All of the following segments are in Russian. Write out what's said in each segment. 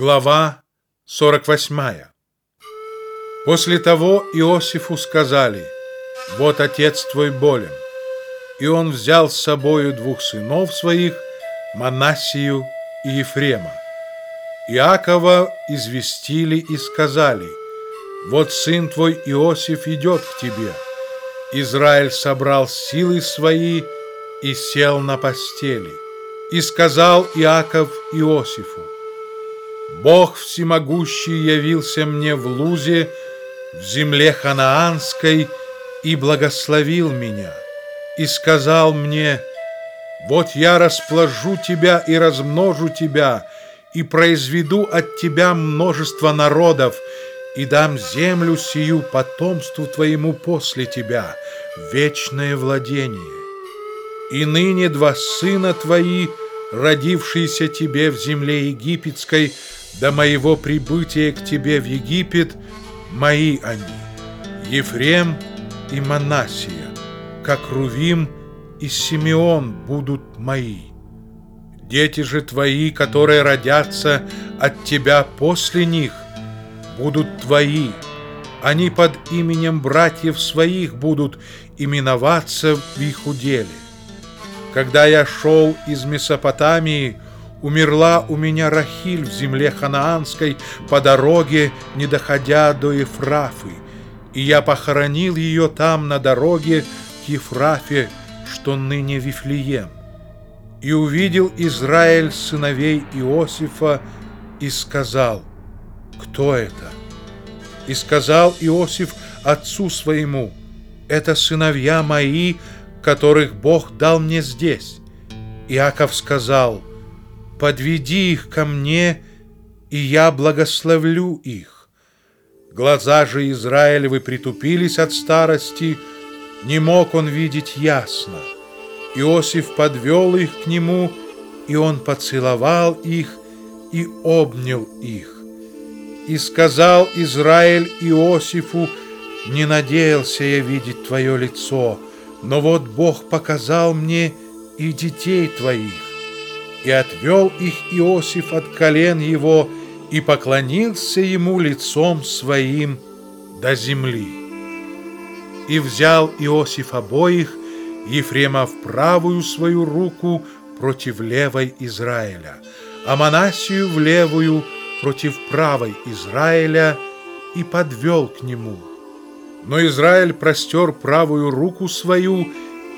Глава 48 После того Иосифу сказали, «Вот отец твой болен». И он взял с собою двух сынов своих, Манасию и Ефрема. Иакова известили и сказали, «Вот сын твой Иосиф идет к тебе». Израиль собрал силы свои и сел на постели. И сказал Иаков Иосифу, Бог всемогущий явился мне в Лузе, в земле ханаанской, и благословил меня, и сказал мне, «Вот я расположу тебя и размножу тебя, и произведу от тебя множество народов, и дам землю сию потомству твоему после тебя, вечное владение. И ныне два сына твои, родившиеся тебе в земле египетской, до моего прибытия к тебе в Египет мои они, Ефрем и Манасия, как Рувим и Симеон будут мои. Дети же твои, которые родятся от тебя после них, будут твои. Они под именем братьев своих будут именоваться в их уделе. Когда я шел из Месопотамии, Умерла у меня Рахиль в земле ханаанской по дороге, не доходя до Ефрафы, и я похоронил ее там на дороге к Ефрафе, что ныне Вифлеем. И увидел Израиль сыновей Иосифа и сказал, кто это? И сказал Иосиф отцу своему, это сыновья мои, которых Бог дал мне здесь. Иаков сказал, подведи их ко мне, и я благословлю их. Глаза же Израилевы притупились от старости, не мог он видеть ясно. Иосиф подвел их к нему, и он поцеловал их и обнял их. И сказал Израиль Иосифу, «Не надеялся я видеть твое лицо, но вот Бог показал мне и детей твоих и отвел их Иосиф от колен его и поклонился ему лицом своим до земли. И взял Иосиф обоих, Ефрема в правую свою руку против левой Израиля, а Манасию в левую против правой Израиля и подвел к нему. Но Израиль простер правую руку свою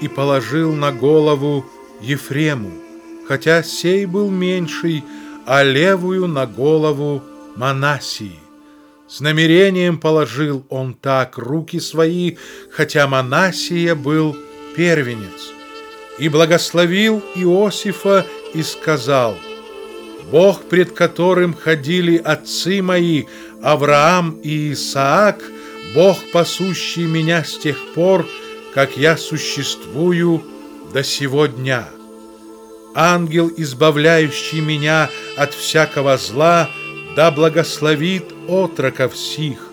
и положил на голову Ефрему, хотя сей был меньший, а левую на голову Манасии. С намерением положил он так руки свои, хотя Манасия был первенец, и благословил Иосифа и сказал, «Бог, пред которым ходили отцы мои, Авраам и Исаак, Бог, пасущий меня с тех пор, как я существую до сего дня» ангел, избавляющий меня от всякого зла, да благословит отроков сих,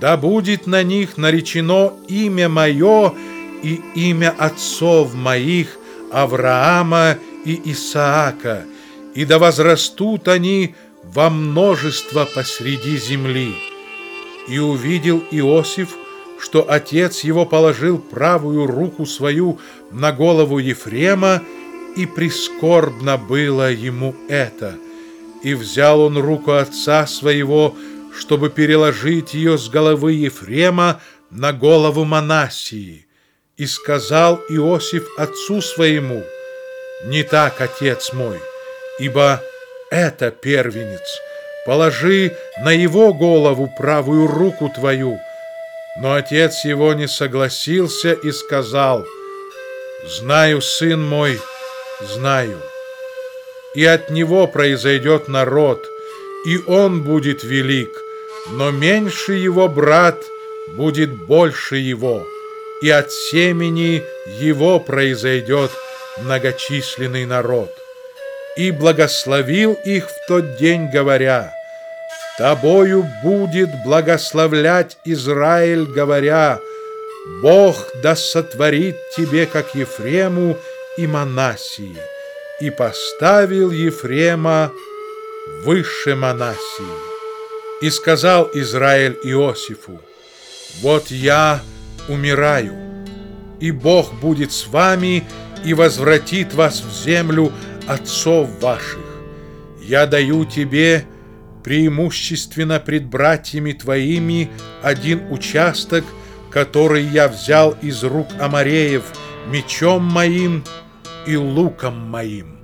да будет на них наречено имя мое и имя отцов моих, Авраама и Исаака, и да возрастут они во множество посреди земли. И увидел Иосиф, что отец его положил правую руку свою на голову Ефрема, и прискорбно было ему это. И взял он руку отца своего, чтобы переложить ее с головы Ефрема на голову Манасии. И сказал Иосиф отцу своему, «Не так, отец мой, ибо это первенец. Положи на его голову правую руку твою». Но отец его не согласился и сказал, «Знаю, сын мой, — знаю. И от него произойдет народ, и он будет велик, но меньше его брат будет больше его, и от семени его произойдет многочисленный народ. И благословил их в тот день, говоря, «Тобою будет благословлять Израиль, говоря, Бог да сотворит тебе, как Ефрему, и Манасии, и поставил Ефрема выше Манасии. И сказал Израиль Иосифу, «Вот я умираю, и Бог будет с вами и возвратит вас в землю отцов ваших. Я даю тебе преимущественно пред братьями твоими один участок, который я взял из рук Амареев мечом моим и луком моим.